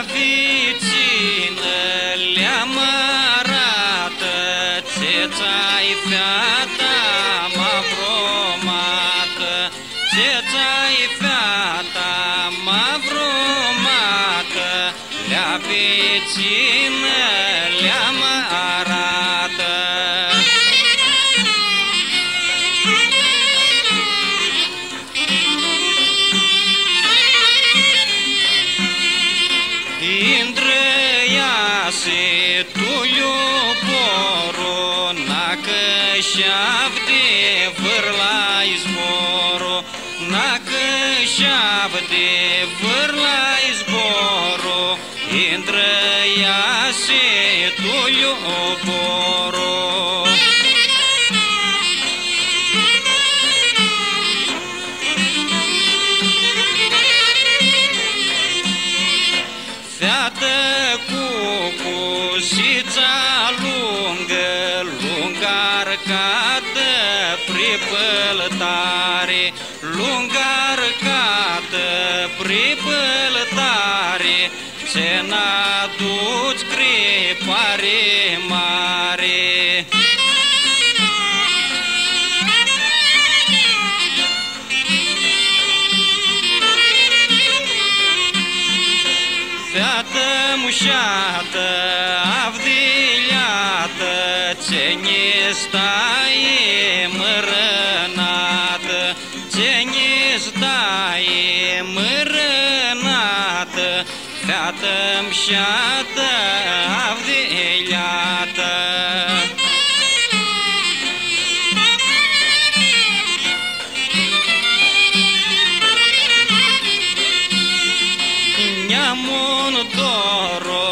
vițină le-am arată Ce ți-ai fata m-a bromată Ce ți-ai fata m-a bromată Le-a vițină Святую пору на кащавди вирлай збору, на кащавди вирлай збору, Індрея святую пору. Святе кур iuborul. Feată cu cușița lungă, lungă arcată pripăltare, lungă arcată pripăltare, ce n-aduci crepare mare. Мущата, Авдилята, Тенистаи Мрната, Тенистаи Мрната, Пятым щата, horror.